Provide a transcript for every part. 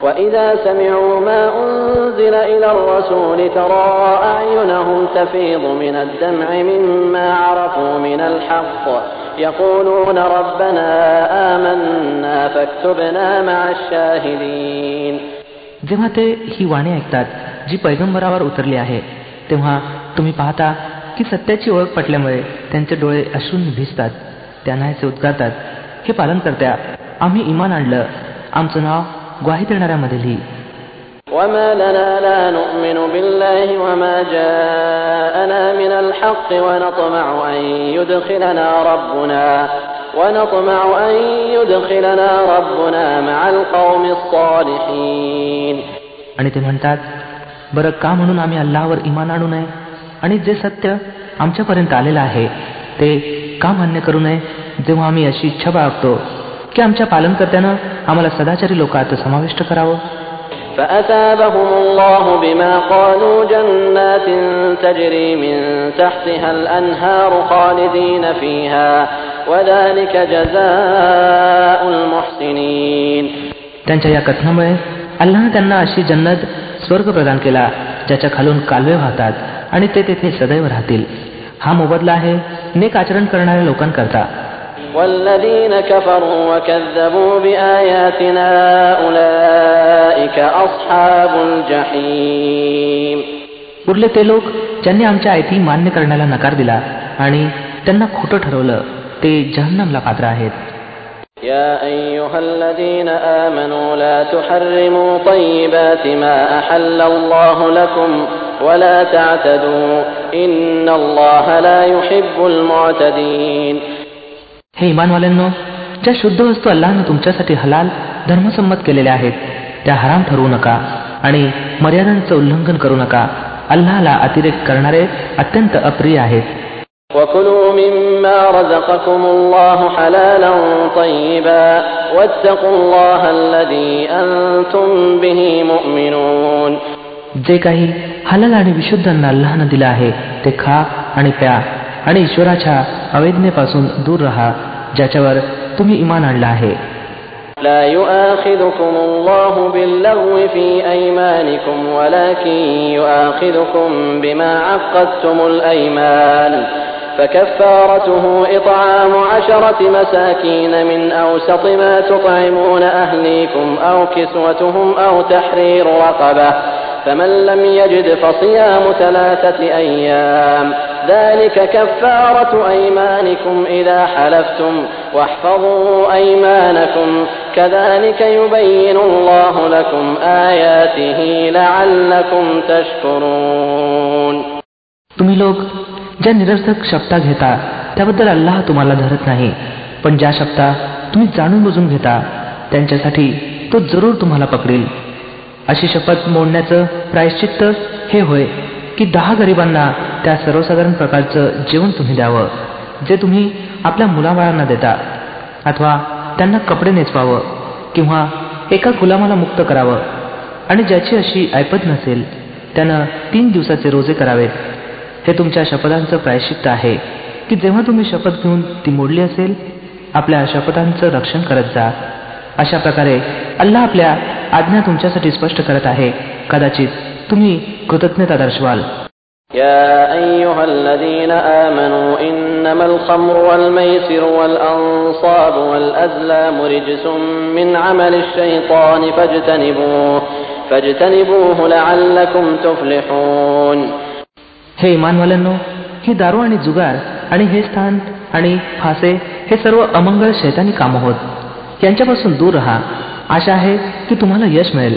وإذا سمعوا ما أنزل إلى الرسول ترى أعينهم تفيض من الدمع مما عرفوا من الحق يقولون ربنا آمنا فاكتبنا مع الشاهدين जेव्हा ते ही वाणी ऐकतात जी पैगंबरावर उतरली आहे तेव्हा तुम्ही पाहता की सत्याची ओळख पटल्यामुळे त्यांचे डोळे अश्रून भिजतात त्यांना हे उद्गारतात हे पालन करत्या आम्ही इमान आणलं आमचं नाव ग्वाही देणाऱ्यामध्ये लिही وما لنا لا نؤمن بالله وما جاءنا من الحق ونطمع أن يدخلنا ربنا ونطمع أن يدخلنا ربنا مع القوم الصالحين आणि ते म्हणतात बरं का म्हणून आम्ही अल्लावर इमान आणू नये आणि जे सत्य आमच्यापर्यंत आलेलं आहे ते का मान्य करू नये जेव्हा आम्ही अशी इच्छा बाळगतो की आमच्या पालनकर्त्यानं आम्हाला सदाचारी लोकात समाविष्ट करावं فأثابهم الله بما قالوا جنات تجري من تحتها الأنهار خالدين فيها وذلك جزاء المحسنين त्यांच्या या कथनामुळे अल्लानं त्यांना अशी जन्नत स्वर्ग प्रदान केला ज्याच्या खालून कालवे वाहतात आणि ते तेथे सदैव राहतील हा मोबदला आहे नेक आचरण करणाऱ्या लोकांकरता والذين كفروا وكذبوا بآياتنا أولئك أصحاب الجحيم उरले ते लोक ज्यांनी आमच्या आयती मान्य करण्याला नकार दिला आणि त्यांना खोटं ठरवलं ते जहन्नमला पात्र आहेत يا أيها الذين آمنوا لا تحرموا طيبات ما أحل الله لكم ولا تعتدوا إن الله لا يحب المعتدين हे इमानवाल्यांनो ज्या शुद्ध वस्तू अल्लानं तुमच्यासाठी हलाल धर्मसंमत केलेल्या आहेत त्या हराम ठरवू नका आणि मर्यादांचं उल्लंघन करू नका. अल्लाला अतिरेक करणारे अत्यंत अप्रिय आहेत. जे काही हलल आणि विशुद्ध अन्न अल्लानं दिलं आहे ते खा आणि प्या आणि ईश्वराच्या अवेदनेपासून दूर राहा ज्याच्यावर तुम्ही इमान आणलं आहे لا يؤاخذكم الله باللغو في أيمانكم ولكن يؤاخذكم بما عقدتم الأيمان فكفارته إطعام عشرة مساكين من أوسط ما تطعمون أهليكم أو كسوتهم أو تحرير رقبة فمن لم يجد فصيام ثلاثة أيام ذلك كفارة أيمانكم إذا حلفتم واحفظوا أيمانكم كذلك يبين الله لكم آياته لعلكم تشكرون तुम्ही लोक ज्या निरर्थक शब्दा घेता त्याबद्दल अल्लाह तुम्हाला धरत नाही पण ज्या शब्दा तुम्ही जाणून बुजून घेता त्यांच्यासाठी तो जरूर तुम्हाला पकडेल अशी शपथ मोडण्याचं प्रायश्चित्त हे होय की दहा गरिबांना त्या सर्वसाधारण प्रकारचं जेवण तुम्ही द्यावं जे तुम्ही आपल्या मुलाबाळांना देता अथवा त्यांना कपडे नेचवावं किंवा एका गुलामाला मुक्त करावं. आणि ज्याची अशी ऐपत नसेल त्यानं तीन दिवसाचे रोजे करावेत. हे तुमच्या शपथांचं प्रायश्चित्त आहे की जेव्हा तुम्ही शपथ घेऊन ती मोडली असेल आपल्या शपथांचं रक्षण करत जा. अशा प्रकारे अल्लाह आपल्या आज्ञा तुमच्यासाठी स्पष्ट करत आहे. कदाचित तुम्ही कृतज्ञता दर्शवाल يا أيها الذين آمنوا إنما الخمر والميسر والأنصاب والأزلام رجس من عمل الشيطان فاجتنبوه فاجتنبوه لعلكم تفلحون हे इमानवाल्यांनो ही दारू आणि जुगार आणि हे स्थान आणि फासे हे सर्व अमंगळ शैतानी कामं होत यांच्यापासून दूर राहा आशा आहे की तुम्हाला यश मिळेल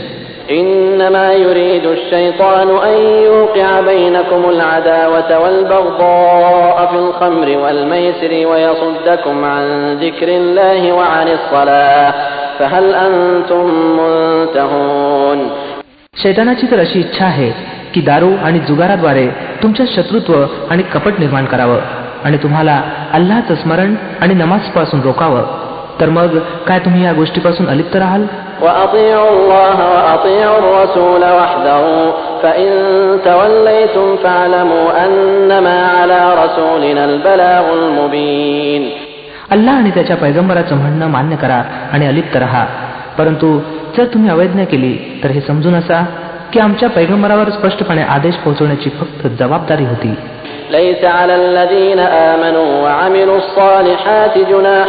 إنما يريد الشيطان أن يوقع بينكم العداوة والبغضاء في الخمر والميسر ويصدكم عن ذكر الله وعن الصلاة فهل أنتم منتهون शैतानाची तर अशी इच्छा आहे की दारू आणि जुगाराद्वारे तुमच्या शत्रुत्व आणि कपट निर्माण करावं आणि तुम्हाला अल्लाचं स्मरण आणि नमाजपासून रोकावं तर मग काय तुम्ही या गोष्टीपासून अलिप्त राहाल وأطيعوا الله وأطيعوا الرسول واحذروا فإن توليتم فاعلموا أنما على رسولنا البلاغ المبين अल्लाह आणि त्याच्या पैगंबराचं म्हणणं मान्य करा आणि अलिप्त राहा परंतु जर तुम्ही अवैज्ञा केली तर हे समजून असा की आमच्या पैगंबरावर स्पष्टपणे आदेश पोहोचवण्याची फक्त जबाबदारी होती ليس على الذين آمنوا وعملوا الصالحات جناح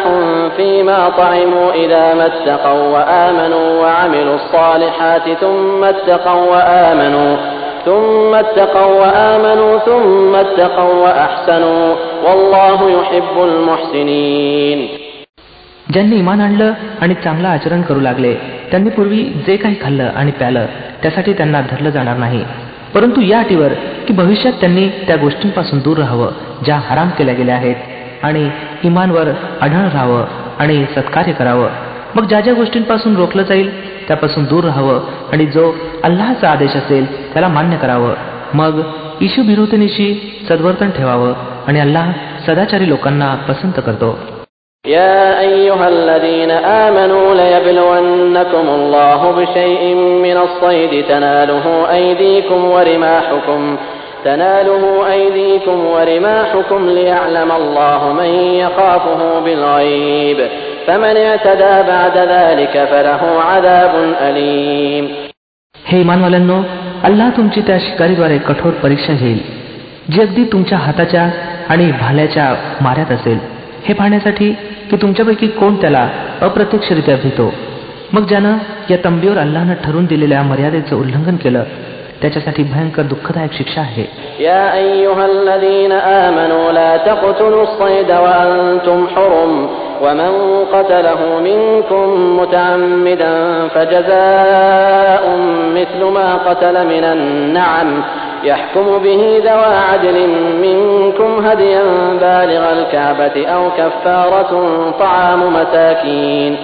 فيما طعموا إذا ما اتقوا وآمنوا وعملوا الصالحات ثم اتقوا وآمنوا ثم اتقوا وآمنوا ثم اتقوا وأحسنوا والله يحب المحسنين ज्यांनी इमान आणलं आणि चांगलं आचरण करू लागले त्यांनी पूर्वी जे काही खाल्लं आणि प्यालं त्यासाठी त्यांना धरलं जाणार नाही परंतु या अटीवर की भविष्यात त्यांनी त्या गोष्टींपासून दूर राहावं ज्या हराम केल्या गेल्या आहेत. आणि इमानवर आढळ राहावं आणि सत्कार्य करावं. मग ज्या ज्या गोष्टींपासून रोखलं जाईल त्यापासून दूर राहावं आणि जो अल्लाचा आदेश असेल त्याला मान्य करावं. मग इशू बिरुतनीशी सद्वर्तन ठेवावं आणि अल्लाह सदाचारी लोकांना पसंत करतो. يا أيها الذين آمنوا ليبلونكم الله بشيء من الصيد تناله أيديكم ورماحكم تناله أيديكم ورماحكم ليعلم الله من يخافه بالغيب فمن اعتدى بعد ذلك فله عذاب أليم हे इमानवाल्यांनो अल्लाह तुमची त्या शिकारीद्वारे कठोर परीक्षा घेईल जी अगदी तुमच्या हाताच्या आणि भाल्याच्या माऱ्यात असेल हे पाहण्यासाठी की तुमच्यापैकी कोण त्याला अप्रत्यक्षरित्या भितो मग ज्यानं या तंबीवर अल्लानं ठरवून दिलेल्या मर्यादेचं उल्लंघन केलं त्याच्यासाठी भयंकर दुःखदायक शिक्षा आहे يا أيها الذين آمنوا لا تقتلوا الصيد وأنتم حرم ومن قتله منكم متعمدا فجزاء مثل ما قتل من النعم يحكم به ذوى عدل منكم هديا بالغ الكعبة أو كفارة طعام مساكين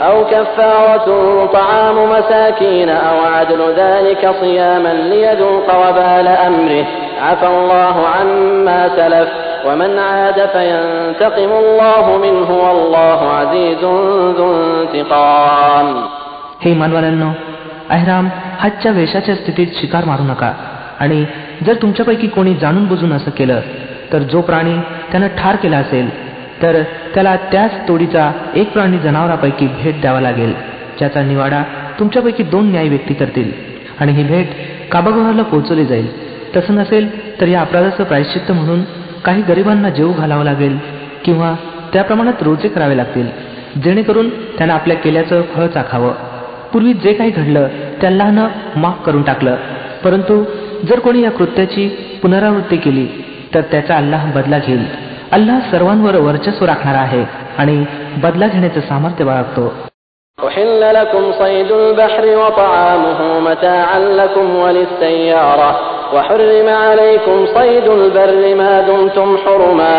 أو كفارة طعام مساكين أو عدل ذلك صياما ليذوق وبال أمره عفى الله عما سلف ومن عاد فينتقم الله منه والله عزيز ذو انتقام हे मानवाल्यांनो अहराम हजच्या वेशाच्या स्थितीत शिकार मारू नका आणि जर तुमच्यापैकी कोणी जाणून बुजून असं केलं तर जो प्राणी त्यानं ठार केला असेल तर त्याला त्याच तोडीचा एक प्राणी जनावरापैकी भेट द्यावा लागेल ज्याचा निवाडा तुमच्यापैकी दोन न्याय व्यक्ती करतील. आणि ही भेट काबागृहाला पोहोचवली जाईल. तसं नसेल तर या अपराधाचं प्रायश्चित्त म्हणून काही गरिबांना जेव घालावं लागेल किंवा त्या प्रमाणात रोजे करावे लागतील जेणेकरून त्यांना आपल्या केल्याचं फळ चाखावं. पूर्वी जे काही घडलं त्याला माफ करून टाकलं परंतु जर कोणी या कृत्याची पुनरावृत्ती केली तर त्याचा अल्लाह बदला घेईल अल्लाह सर्वांवर वर्चस्व राखणार आहे आणि बदला घेण्याचं सामर्थ्य बाळगतो أحل لكم صيد البحر وطعامه متاعا لكم وللسيارة وحرم عليكم صيد البر ما دمتم حرما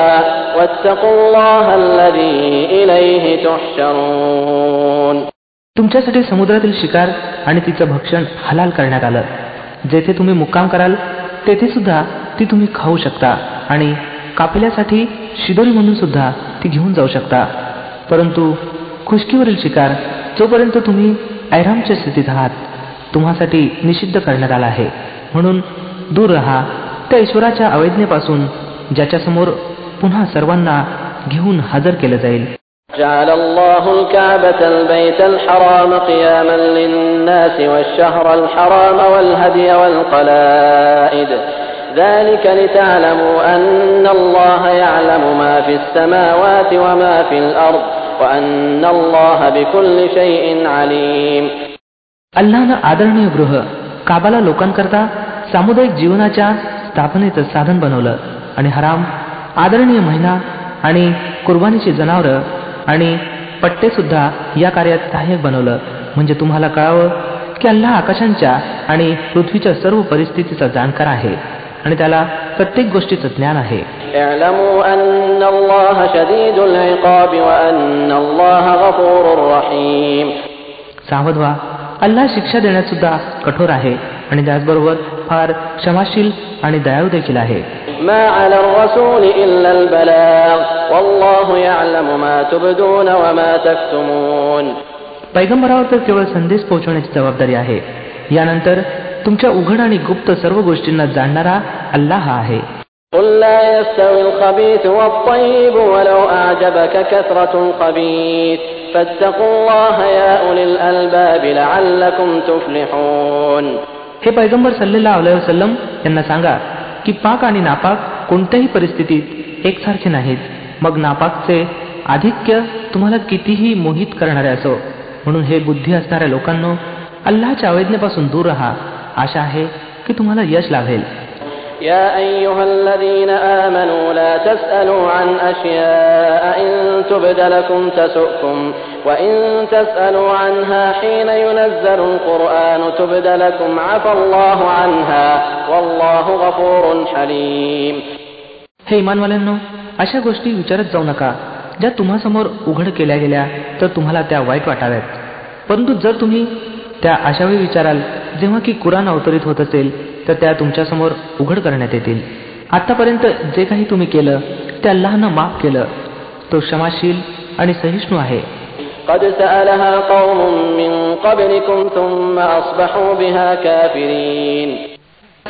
واتقوا الله الذي إليه تحشرون तुमच्यासाठी समुद्रातील शिकार आणि तिचं भक्षण हलाल करण्यात आलं जेथे तुम्ही मुक्काम कराल तेथे सुद्धा ती तुम्ही खाऊ शकता आणि कापल्यासाठी शिदोरी म्हणून सुद्धा ती घेऊन जाऊ शकता. परंतु खुशकीवरील शिकार जोपर्यंत तुम्ही ऐरामच्या स्थितीत आहात तुम्हासाठी निषिद्ध करण्यात आला आहे. म्हणून दूर राहा त्या ईश्वराच्या अवैज्ञेपासून ज्याच्यासमोर पुन्हा सर्वांना घेऊन हजर केलं जाईल. جعل الله الكعبة البيت الحرام قياما للناس والشهر الحرام والهدي والقلائد ذلك لتعلموا أن الله يعلم ما في السماوات وما في الأرض وأن الله بكل شيء عليم अल्लानं आदरणीय गृह काबाला लोकांकरता सामुदायिक जीवनाच्या स्थापनेचं साधन बनवलं आणि हराम आदरणीय महिना आणि कुर्बानीची जनावरं आणि पट्टेसुद्धा या कार्यात सहाय्यक बनवलं. म्हणजे तुम्हाला कळावं की अल्लाह आकाशांच्या आणि पृथ्वीच्या सर्व परिस्थितीचा जाणकार आहे आणि त्याला प्रत्येक गोष्टीचं ज्ञान आहे. सावध अल्ला अल्लाह शिक्षा देण्यात सुद्धा कठोर आहे आणि त्याचबरोबर फार क्षमाशील आणि दयाळू देखील आहे ما على الرسول إلا البلاغ والله يعلم ما تبدون وما تكتمون पैगंबरावर तर केवळ संदेश पोहोचवण्याची जबाबदारी आहे यानंतर तुमच्या उघड आणि गुप्त सर्व गोष्टींना जाणणारा अल्लाह आहे قل لا يستوي الخبيث والطيب ولو أعجبك كثرة الخبيث فاتقوا الله يا أولي الألباب لعلكم تفلحون हे पैगंबर सल्लेला वसलम यांना सांगा की पाक आणि नापाक कोणत्याही परिस्थितीत एकसारखे नाहीत. मग नापाकचे आधिक्य तुम्हाला कितीही मोहित करणारे असो म्हणून हे बुद्धी असणाऱ्या लोकांनो अल्लाच्या अवैज्ञापासून दूर राहा. आशा आहे की तुम्हाला यश लाभेल. يا أيها الذين آمنوا لا تسألوا عن أشياء إن تبد لكم تسؤكم وإن تسألوا عنها حين ينزل القرآن تبد لكم عفى الله عنها والله غفور حليم हे इमानवाल्यांनो अशा गोष्टी विचारत जाऊ नका ज्या तुम्हासमोर उघड केल्या गेल्या तर तुम्हाला त्या वाईट वाटाव्यात परंतु जर तुम्ही त्या अशावेळी विचाराल जेव्हा की कुराण अवतरित होत असेल तर त्या तुमच्यासमोर उघड करण्यात येतील. आतापर्यंत जे काही तुम्ही केलं ते अल्लाहनं माफ केलं. तो क्षमाशील आणि सहिष्णू आहे.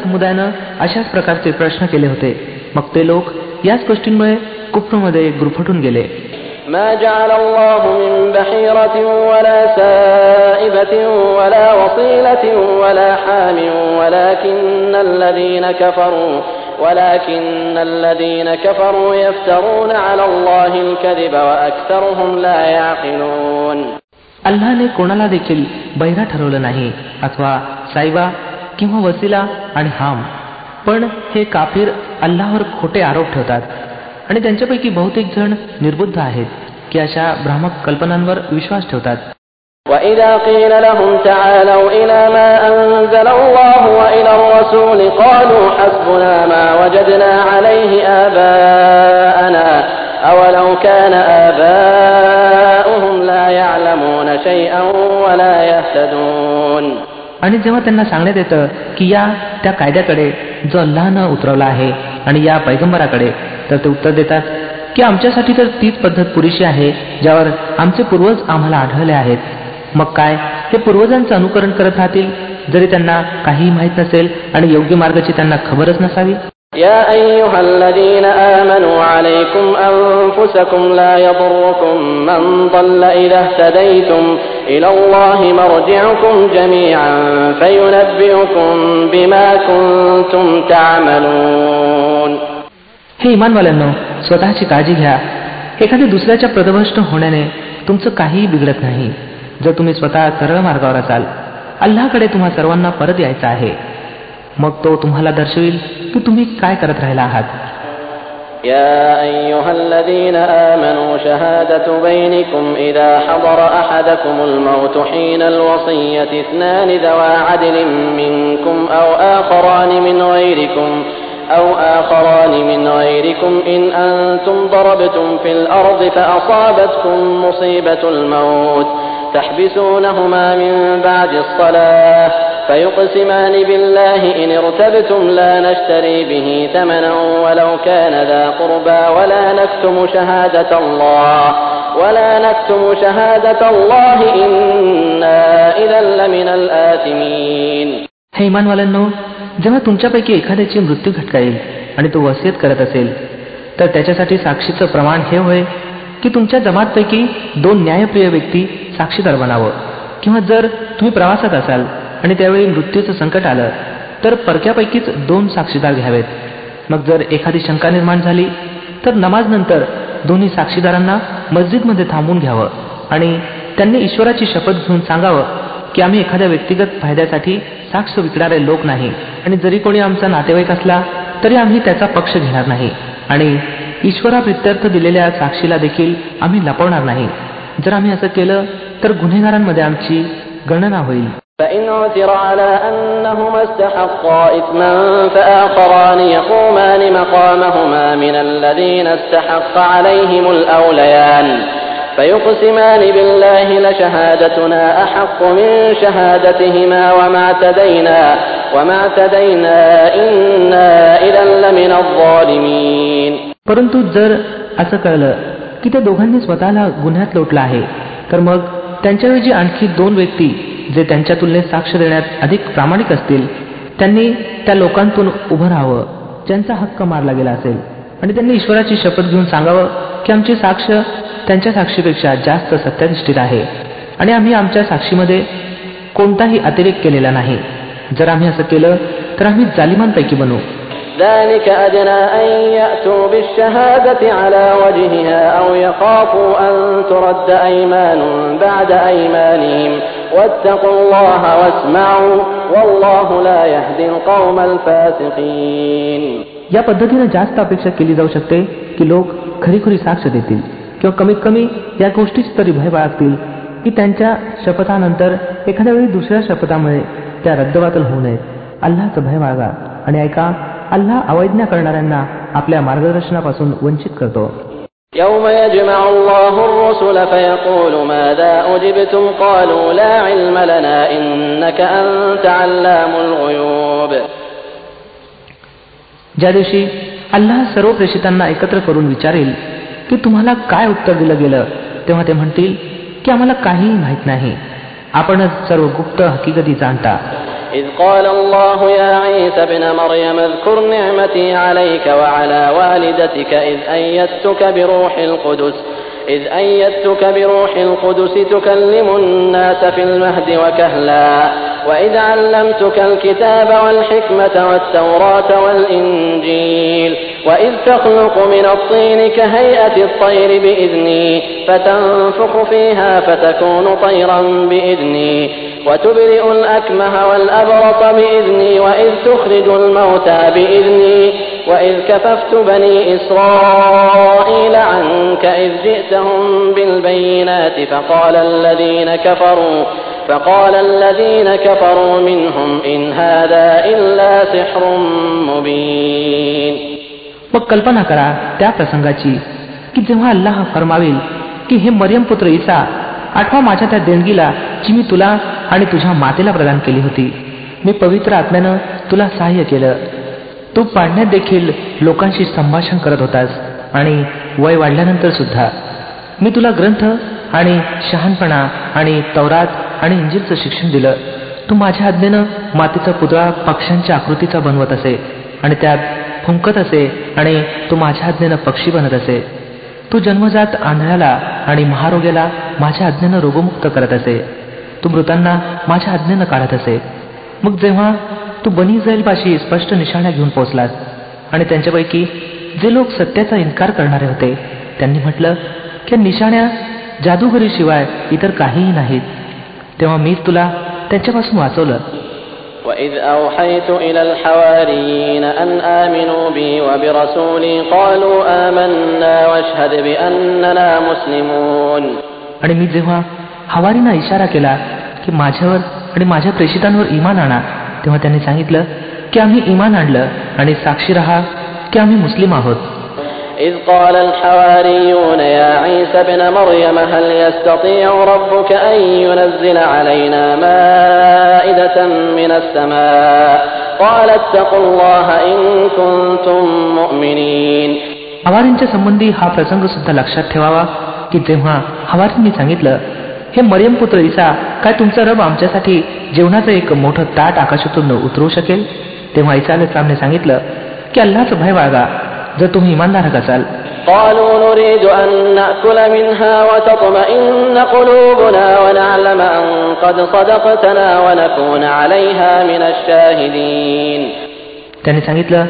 समुदायानं अशाच प्रकारचे प्रश्न केले होते. मग ते लोक याच गोष्टींमुळे कुप्रमध्ये गुरफटून गेले. ما جعل الله من بحيرة ولا سائبة ولا وصيلة ولا حام ولكن الذين كفروا ولكن الذين كفروا يفترون على الله الكذب وأكثرهم لا يعقلون अल्लाने कोणाला देखील बहिरा ठरवलं नाही अथवा साईबा किंवा वसिला आणि हाम पण हे काफीर अल्लावर खोटे आरोप ठेवतात आणि त्यांच्यापैकी बहुतेक जण निर्बुद्ध आहेत की अशा भ्रामक कल्पनांवर विश्वास ठेवतात وإذا قيل لهم تعالوا إلى ما أنزل الله وإلى الرسول قالوا حسبنا ما وجدنا عليه آباءنا أولو كان آباؤهم لا يعلمون شيئا ولا يهتدون आणि जेव्हा त्यांना सांगण्यात येतं की या त्या कायद्याकडे जो अल्लानं उतरवला आहे आणि या पैगंबराकडे तर ते उत्तर देतात की आमच्यासाठी तर तीच पद्धत पुरेशी आहे ज्यावर आमचे पूर्वज आम्हाला आढळले आहेत. मग काय? ते पूर्वजांचं अनुकरण करत राहतील? जरी त्यांना काहीही माहीत नसेल आणि योग्य मार्गाची त्यांना खबरच नसावी? يا أيها الذين آمنوا عليكم أنفسكم لا يضركم من ضل إذا اهتديتم إلى الله مرجعكم جميعا فينبئكم بما كنتم تعملون हे इमानवाल्यांनो स्वतःची काळजी घ्या एखाद्या दुसऱ्याच्या प्रदभष्ट होण्याने तुमचं काहीही बिघडत नाही जर तुम्ही स्वतः सरळ मार्गावर असाल अल्लाकडे तुम्हा सर्वांना परत यायचं आहे मग तो तुम्हाला दर्शविल की तुम्ही काय करत राहिला आहात يا أيها الذين آمنوا شهادة بينكم إذا حضر أحدكم الموت حين الوصية اثنان ذوى عدل منكم أو آخران من غيركم أو آخران من غيركم إن أنتم ضربتم في الأرض فأصابتكم مصيبة الموت تحبسونهما من بعد الصلاة فيقسمان بالله إن ارتبتم لا نشتري به ثمنا ولو كان ذا قربى ولا نكتم شهادة الله ولا نكتم شهادة الله إنا إذا لمن الآثمين हे इमानवाल्यांनो जेव्हा तुमच्यापैकी एखाद्याची मृत्यू घटका येईल आणि तो वसियत करत असेल तर त्याच्यासाठी साक्षीचं प्रमाण हे होय की तुमच्या जमातपैकी दोन न्यायप्रिय व्यक्ती साक्षीदार बनावं किंवा जर तुम्ही प्रवासात असाल आणि त्यावेळी मृत्यूचं संकट आलं तर परक्यापैकीच दोन साक्षीदार घ्यावेत. मग जर एखादी शंका निर्माण झाली तर नमाज नंतर दोन्ही साक्षीदारांना मस्जिदमध्ये थांबून घ्यावं आणि त्यांनी ईश्वराची शपथ घेऊन सांगावं की आम्ही एखाद्या व्यक्तिगत फायद्यासाठी साक्ष विकणारे लोक नाही आणि जरी कोणी आमचा नातेवाईक असला तरी आम्ही त्याचा पक्ष घेणार नाही आणि ईश्वराप्रित्यर्थ दिलेल्या साक्षीला देखील आम्ही लपवणार नाही. जर आम्ही असं केलं तर गुन्हेगारांमध्ये आमची गणना होईल. فإن عثر على أنهما استحقا إثما فآخران يقومان مقامهما من الذين استحق عليهم الأوليان فيقسمان بالله لشهادتنا أحق من شهادتهما وما اعتدينا وما اعتدينا إنا إذا لمن الظالمين परंतु जर असं कळलं की त्या दोघांनी स्वतःला गुन्ह्यात लोटला आहे तर मग त्यांच्याऐवजी आणखी दोन व्यक्ती जे त्यांच्या तुलनेत साक्ष देण्यात अधिक प्रामाणिक असतील त्यांनी त्या लोकांतून उभं राहावं ज्यांचा हक्क मारला गेला असेल. आणि त्यांनी ईश्वराची शपथ घेऊन सांगावं की आमची साक्ष त्यांच्या साक्षीपेक्षा जास्त सत्याधिष्ठित आहे. आणि आम्ही आमच्या साक्षीमध्ये कोणताही अतिरेक केलेला नाही. जर आम्ही असं केलं तर आम्ही जालिमांपैकी बनू. ذلك أدنى أن يأتوا بالشهادة على وجهها أو يخافوا أن ترد أيمان بعد أيمانهم واتقوا الله واسمعوا والله لا يهدي القوم الفاسقين या पद्धतीने जास्त अपेक्षा केली जाऊ शकते की लोक खरीखुरी साक्ष देतील किंवा कमीत कमी या गोष्टीच तरी भय बाळगतील की त्यांच्या शपथानंतर एखाद्या वेळी दुसऱ्या शपथामुळे त्या रद्दबातल होऊ नयेत अल्लाचं भय बाळगा आणि ऐका अल्लाह अवैज्ञा करणाऱ्यांना आपल्या मार्गदर्शनापासून वंचित करतो يوم يجمع الله الرسل فيقول ماذا أجبتم قالوا لا علم لنا إنك أنت علام الغيوب ज्या दिवशी अल्लाह सर्व प्रेषितांना एकत्र करून विचारेल की तुम्हाला काय उत्तर दिलं गेलं तेव्हा ते म्हणतील की आम्हाला काहीही माहीत नाही आपणच सर्व गुप्त हकीकती जाणता إذ قال الله يا عيسى ابن مريم اذكر نعمتي عليك وعلى والدتك إذ أيدتك بروح القدس إذ أيدتك بروح القدس تكلم الناس في المهد وكهلا وإذ علمتك الكتاب والحكمة والتوراة والإنجيل وإذ تخلق من الطين كهيئة الطير بإذني فتنفخ فيها فتكون طيرا بإذني وتبرئ الأكمه والأبرص بإذني وإذ تخرج الموتى بإذني وإذ كففت بني إسرائيل عنك إذ جئتهم بالبينات فقال الذين كفروا فقال الذين كفروا منهم إن هذا إلا سحر مبين मग कल्पना करा त्या प्रसंगाची की जेव्हा अल्लाह फरमावेल की हे मरियम पुत्र ईसा आठवा माझ्या त्या देणगीला जी मी तुला आणि तुझ्या मातेला प्रदान केली होती. मी पवित्र आत्म्यानं तुला सहाय्य केलं. तू पाडण्यात देखील लोकांशी संभाषण करत होतास आणि वय वाढल्यानंतर सुद्धा. मी तुला ग्रंथ आणि शहाणपणा आणि तवरात आणि इंजिलचं शिक्षण दिलं. तू माझ्या आज्ञेनं मातीचा पुतळा पक्ष्यांच्या आकृतीचा बनवत असे आणि त्यात फुंकत असे आणि तू माझ्या आज्ञेनं पक्षी बनत असे. तू जन्मजात आंधळ्याला आणि महारोग्याला माझ्या आज्ञेनं रोगमुक्त करत असे. तू मृतांना माझ्या आज्ञेनं काढत असे मग जेव्हा तू बनी पाशी स्पष्ट निशाण्या घेऊन पोहोचलास आणि त्यांच्यापैकी जे लोक सत्याचा इन्कार करणारे होते त्यांनी म्हटलं की निशाण्या जादूगरीशिवाय इतर काहीही नाहीत तेव्हा मीच तुला त्यांच्यापासून वाचवलं وإذ أوحيت إلى الحواريين أن آمنوا بي وبرسولي قالوا آمنا واشهد بأننا مسلمون आणि मी जेव्हा हवारीना इशारा केला की माझ्यावर आणि माझ्या प्रेषितांवर इमान आणा तेव्हा त्यांनी सांगितलं की आम्ही इमान आणलं आणि साक्षी रहा की आम्ही मुस्लिम आहोत إذ قال الحواريون يا عيسى ابن مريم هل يستطيع ربك أن ينزل علينا مائدة من السماء قال اتقوا الله إن كنتم مؤمنين हवारींच्या संबंधी हा प्रसंग सुद्धा लक्षात ठेवावा की जेव्हा हवारींनी सांगितलं हे मरियम पुत्र इसा काय तुमचा रब आमच्यासाठी जेवणाचं एक मोठं ताट आकाशातून उतरवू शकेल? तेव्हा इसा सामने सांगितलं की अल्लाच भय बाळगा जर तुम्ही इमानदारक असाल. त्याने सांगितलं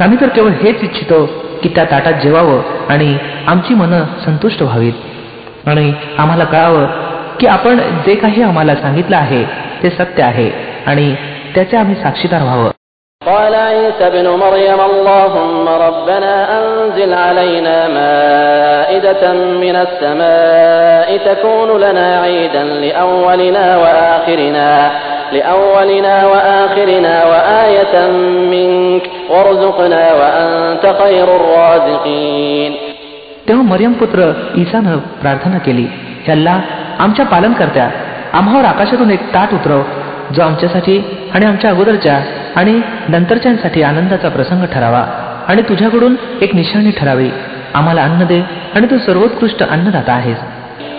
आम्ही तर केवळ हेच इच्छितो की त्या ताटात जेवावं आणि आमची मनं संतुष्ट व्हावीत. आणि आम्हाला कळावं की आपण जे काही आम्हाला सांगितलं आहे ते सत्य आहे आणि त्याचे आम्ही साक्षीदार व्हावं قال عيسى ابن مريم اللهم ربنا أنزل علينا مائدة من السماء تكون لنا عيدا لأولنا وآخرنا لأولنا وآخرنا وآية منك وارزقنا وأنت خير الرازقين तेव्हा मरियम पुत्र ईसानं प्रार्थना केली हे अल्लाह आमच्या पालनकर्त्या आम्हावर आकाशातून एक ताट उतरव जो आमच्यासाठी आणि आमच्या अगोदरच्या आणि नंतरच्यांसाठी आनंदाचा प्रसंग ठरावा आणि तुझ्याकडून एक निशाणी ठरावी आम्हाला अन्न दे आणि तू सर्वोत्कृष्ट अन्नदाता आहेस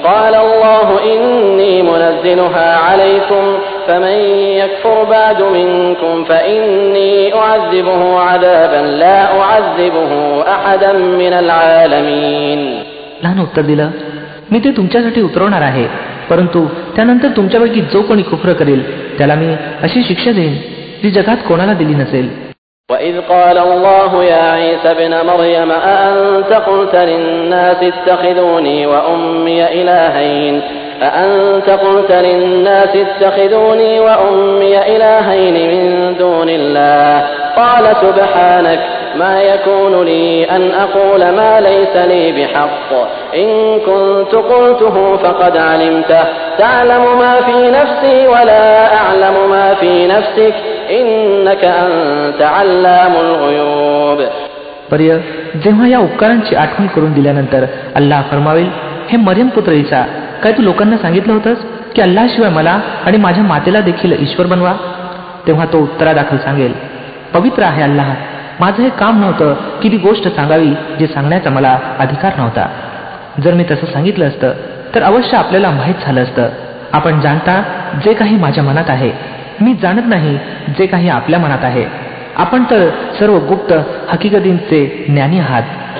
قال الله إني منزلها عليكم فمن يكفر بعد منكم فإني أعذبه عذابا لا أعذبه أحدا من العالمين लहान उत्तर दिलं मी ते तुमच्यासाठी उतरवणार आहे परंतु त्यानंतर तुमच्यापैकी जो कोणी कुफ्र करेल त्याला मी अशी शिक्षा देईन जी जगात कोणाला दिली नसेल وإذ قال الله يا عيسى ابن مريم أأنت قلت للناس اتخذوني وأمي إلهين أأنت قلت للناس اتخذوني وأمي إلهين من دون الله قال سبحانك ما يكون لي أن أقول ما ليس لي بحق إن كنت قلته فقد علمته تعلم ما في نفسي ولا أعلم ما في نفسك إنك أنت علام الغيوب पर्य जेव्हा या उपकारांची आठवण करून दिल्यानंतर अल्लाह फरमावेल हे मरियम पुत्र ईसा काय तू लोकांना सांगितलं होतंस की अल्लाशिवाय मला आणि माझ्या मातेला देखील ईश्वर बनवा तेव्हा तो उत्तरादाखल सांगेल पवित्र आहे अल्लाह माझं हे काम नव्हतं की ती गोष्ट सांगावी जी सांगण्याचा मला अधिकार नव्हता. जर मी तसं सांगितलं असतं तर अवश्य आपल्याला माहीत झालं असतं. आपण जाणता जे काही माझ्या मनात आहे. मी जाणत नाही जे काही आपल्या मनात आहे. आपण तर सर्व गुप्त हकीकतींचे ज्ञानी आहात.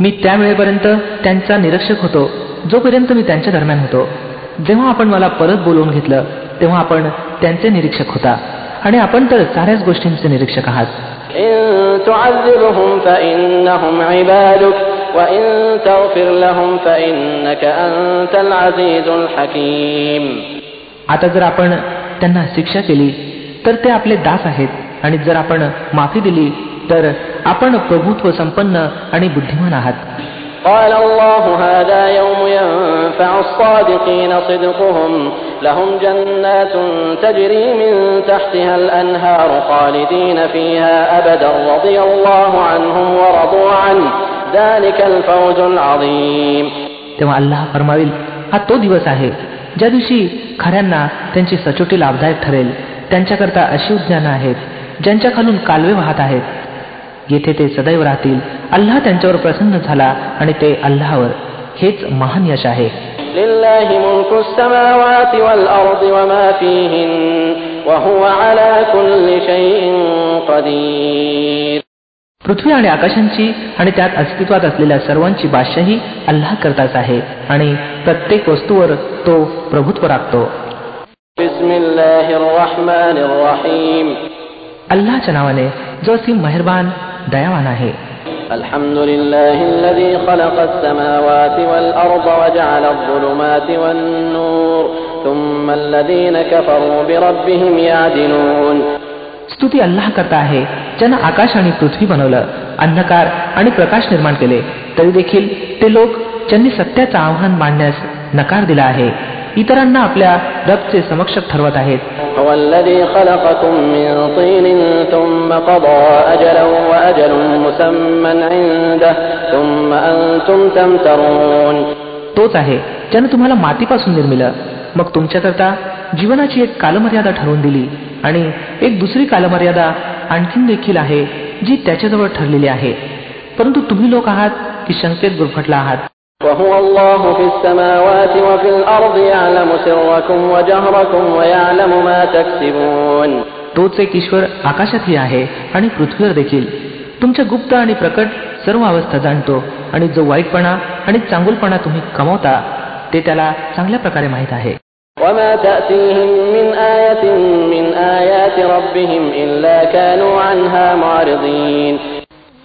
मी त्या वेळेपर्यंत त्यांचा निरीक्षक होतो जोपर्यंत मी त्यांच्या दरम्यान होतो. जेव्हा आपण मला परत बोलवून घेतलं तेव्हा आपण त्यांचे निरीक्षक होता. आणि आपण तर साऱ्याच गोष्टींचे निरीक्षक आहात. आता जर आपण त्यांना शिक्षा केली तर ते आपले दास आहेत. आणि जर आपण माफी दिली तर आपण प्रभुत्व संपन्न आणि बुद्धिमान आहात قال الله هذا يوم ينفع الصادقين صدقهم لهم جنات تجري من تحتها الأنهار خالدين فيها أبدا رضي الله عنهم ورضوا عنه ذلك الفوز العظيم तेव्हा अल्लाह फरमावेल हा तो दिवस आहे ज्या दिवशी खऱ्यांना त्यांची सचोटी लाभदायक ठरेल त्यांच्याकरता अशी उद्यानं आहेत ज्यांच्या खालून कालवे वाहत आहेत येथे ते सदैव राहतील अल्लाह त्यांच्यावर प्रसन्न झाला आणि ते अल्लावर हेच महान यश आहे. पृथ्वी आणि आकाशांची आणि त्यात अस्तित्वात असलेल्या सर्वांची बादशाही अल्लाह करताच आहे आणि प्रत्येक वस्तूवर तो प्रभुत्व राखतो. अल्लाच्या नावाने जो असीम मेहरबान दयावान आहे الحمد لله الذي خلق السماوات والأرض وجعل الظلمات والنور ثم الذين كفروا بربهم يعدلون स्तुती अल्लाह करता आहे ज्यानं आकाश आणि पृथ्वी बनवलं अंधकार आणि प्रकाश निर्माण केले तरी देखील ते लोक ज्यांनी सत्याचं आव्हान मांडण्यास नकार दिला आहे इतरांना आपल्या रबचे समक्ष ठरवत आहेत. तोच आहे ज्यानं तुम्हाला मातीपासून निर्मिलं. मग तुमच्याकरता जीवनाची एक कालमर्यादा ठरवून दिली आणि एक दुसरी कालमर्यादा आणखीन देखील आहे जी त्याच्याजवळ ठरलेली आहे. परंतु तुम्ही लोक आहात की शंकेत गुरफटला आहात. وهو الله في السماوات وفي الأرض يعلم سركم وجهركم ويعلم ما تكسبون तोच एक ईश्वर आकाशातही आहे आणि पृथ्वीवर देखील तुमच्या गुप्त आणि प्रकट सर्व अवस्था जाणतो आणि जो वाईटपणा आणि चांगुलपणा तुम्ही कमवता ते त्याला चांगल्या प्रकारे माहीत आहे وما تأتيهم من آية من آيات ربهم إلا كانوا عنها معرضين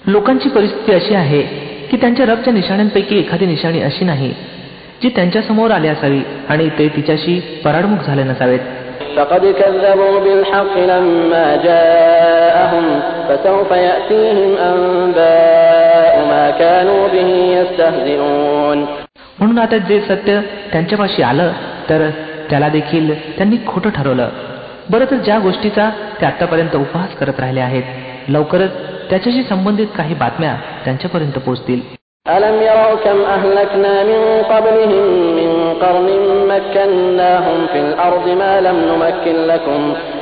लोकांची परिस्थिती अशी आहे की त्यांच्या रबच्या निशाण्यांपैकी एखादी निशाणी अशी नाही जी त्यांच्यासमोर आली असावी आणि ते तिच्याशी पराडमुख झाले नसावेत. म्हणून आता जे सत्य त्यांच्यापाशी आलं तर त्याला देखील त्यांनी खोटं ठरवलं. बरं तर ज्या गोष्टीचा ते आतापर्यंत उपहास करत राहिले आहेत लवकरच त्याच्याशी संबंधित काही बातम्या त्यांच्यापर्यंत पोहोचतील ألم يروا كم أهلكنا من قبلهم من قرن مكناهم في الأرض ما لم نمكن لكم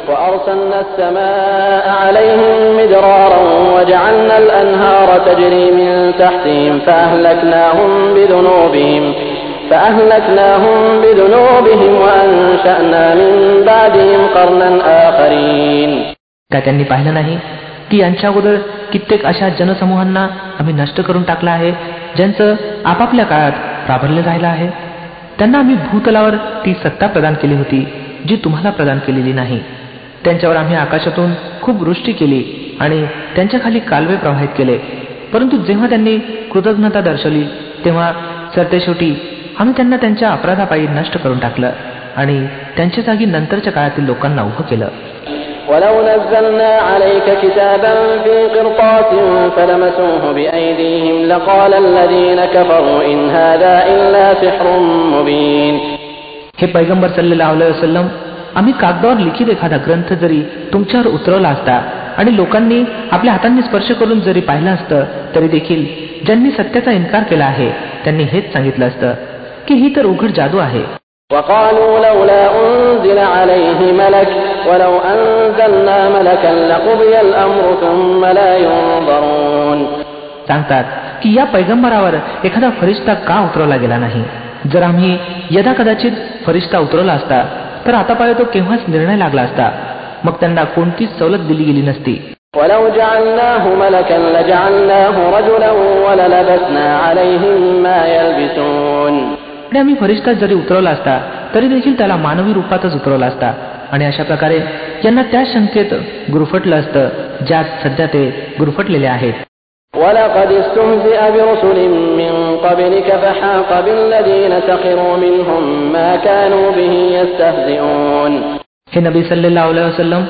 وأرسلنا السماء عليهم مدرارا وجعلنا الأنهار تجري من تحتهم فأهلكناهم بذنوبهم فأهلكناهم بذنوبهم وأنشأنا من بعدهم قرنا آخرين का त्यांनी पाहिलं नाही की यांच्या अगोदर कित्येक अशा जनसमूहांना आम्ही नष्ट करून टाकला आहे ज्यांचं आपापल्या काळात प्राबल्य राहिलं आहे. त्यांना आम्ही भूतलावर ती सत्ता प्रदान केली होती जी तुम्हाला प्रदान केलेली नाही. त्यांच्यावर आम्ही आकाशातून खूप वृष्टी केली आणि त्यांच्या खाली कालवे प्रवाहित केले. परंतु जेव्हा त्यांनी कृतज्ञता दर्शवली तेव्हा सरतेशेवटी आम्ही त्यांना त्यांच्या अपराधापायी नष्ट करून टाकलं आणि त्यांच्या जागी नंतरच्या काळातील लोकांना उभं केलं. ولو نزلنا عليك كتابا في قرطاس فلمسوه بأيديهم لقال الذين كفروا إن هذا إلا سحر مبين हे पैगंबर सल्लेला वसलम आम्ही कागदावर लिखित एखादा ग्रंथ जरी तुमच्यावर उतरवला असता आणि लोकांनी आपल्या हातांनी स्पर्श करून जरी पाहिलं असतं तरी देखील ज्यांनी सत्याचा इन्कार केला आहे त्यांनी हेच सांगितलं असतं की ही तर उघड जादू आहे وقالوا لولا أنزل عليه ملك ولو أنزلنا ملكا لقضي الأمر ثم لا ينظرون सांगतात की या पैगंबरावर एखादा फरिश्ता का उतरवला गेला नाही जर आम्ही यदा कदाचित फरिश्ता उतरवला असता तर आता पाहिजे तो केव्हाच निर्णय लागला असता मग त्यांना कोणतीच सवलत दिली गेली नसती ولو جعلناه ملكا لجعلناه رجلا وللبسنا عليهم ما يلبسون आणि आम्ही फरिश्ता जरी उतरवला असता तरी देखील त्याला मानवी रूपातच उतरवला असता. आणि अशा प्रकारे यांना त्या शंकेत गुरफटलं असतं ज्यात सध्या ते गुरफटलेले आहेत. हे नबी सल्लेल्ला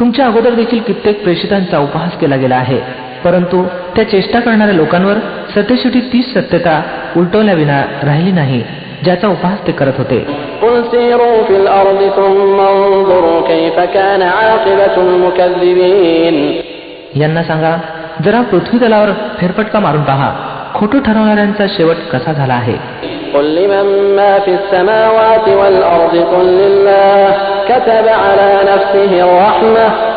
तुमच्या अगोदर देखील कित्येक प्रेषितांचा उपहास केला गेला आहे. परंतु त्या चेष्टा करणाऱ्या लोकांवर सत्यशेवटी तीच सत्यता उलटवल्याविना राहिली नाही ज्याचा उपहास ते करत होते. यांना सांगा जरा पृथ्वी तलावर फेरफटका मारून पहा. खोटू ठरवणाऱ्यांचा शेवट कसा झाला आहे? قل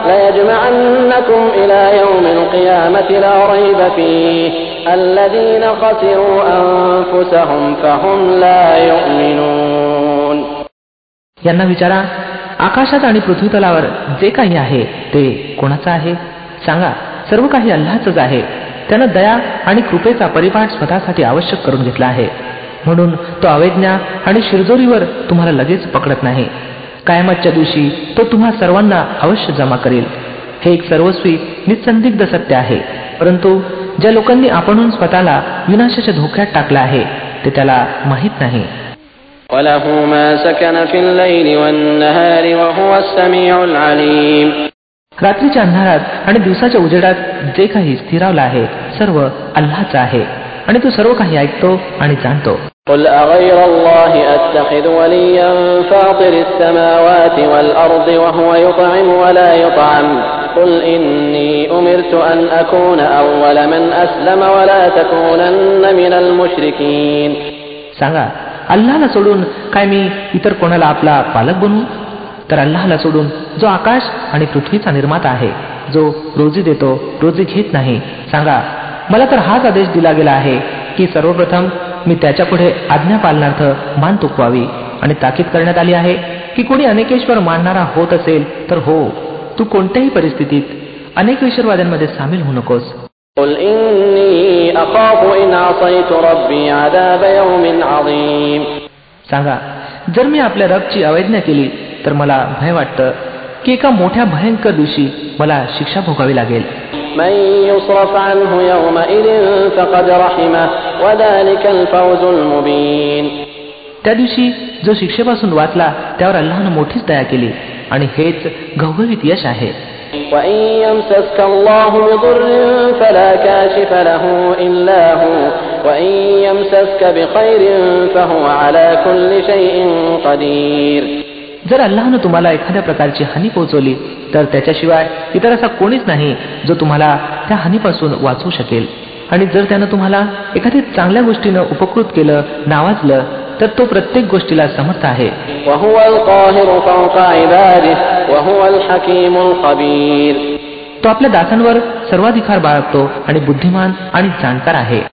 لمن ما في السماوات والأرض قل لله كتب على نفسه الرحمة ليجمعنكم إلى يوم القيامة لا ريب فيه الذين خسروا أنفسهم فهم لا يؤمنون यांना विचारा आकाशात आणि पृथ्वी तलावर जे काही आहे ते कोणाचं आहे सांगा सर्व काही अल्लाचंच आहे त्यानं दया आणि कृपेचा परिपाठ स्वतःसाठी आवश्यक करून घेतला आहे म्हणून तो अवैज्ञा आणि शिरजोरीवर तुम्हाला लगेच पकडत नाही कायमाच्या दिवशी तो तुम्हा सर्वांना अवश्य जमा करेल. हे एक सर्वस्वी निसंदिग्ध सत्य आहे. परंतु ज्या लोकांनी आपणहून स्वतःला विनाशाच्या धोक्यात टाकला आहे ते त्याला माहीत नाही. रात्रीच्या अंधारात आणि दिवसाच्या उजेडात जे काही स्थिरावलं आहे सर्व अल्लाचं आहे. आणि तो सर्व काही ऐकतो आणि जाणतो. قل أغير الله أتخذ وليا فاطر السماوات والأرض وهو يطعم ولا يطعم قل إني أمرت أن أكون أول من أسلم ولا تكونن من المشركين सांगा अल्लाला सोडून काय मी इतर कोणाला आपला पालक बनवू तर अल्लाला सोडून जो आकाश आणि पृथ्वीचा निर्माता आहे जो रोजी देतो रोजी घेत नाही सांगा मला तर हाच आदेश दिला गेला आहे की सर्वप्रथम मी त्याच्यापुढे आज्ञापालनार्थ मान तुकवावी आणि ताकीद करण्यात आली आहे की कोणी अनेकेश्वर मानणारा होत असेल तर हो तू कोणत्याही परिस्थितीत अनेक ईश्वरवाद्यांमध्ये सामील होऊ नकोस. सांगा जर मी आपल्या रबची अवैज्ञा केली तर मला भय वाटतं की एका मोठ्या भयंकर दिवशी मला शिक्षा भोगावी लागेल. त्या दिवशी जो शिक्षेपासून वाचला त्यावर अल्लानं मोठीच दया केली. आणि हेच घवघवीत यश आहे. जर अल्लानं तुम्हाला एखाद्या प्रकारची हानी पोहोचवली तर त्याच्याशिवाय इतर असा कोणीच नाही जो तुम्हाला त्या हानीपासून वाचवू शकेल. आणि जर त्यानं तुम्हाला एखाद्या चांगल्या गोष्टीनं उपकृत केलं नावाजलं तर तो प्रत्येक गोष्टीला समर्थ आहे. तो आपल्या दासांवर सर्वाधिकार बाळगतो आणि बुद्धिमान आणि जाणकार आहे.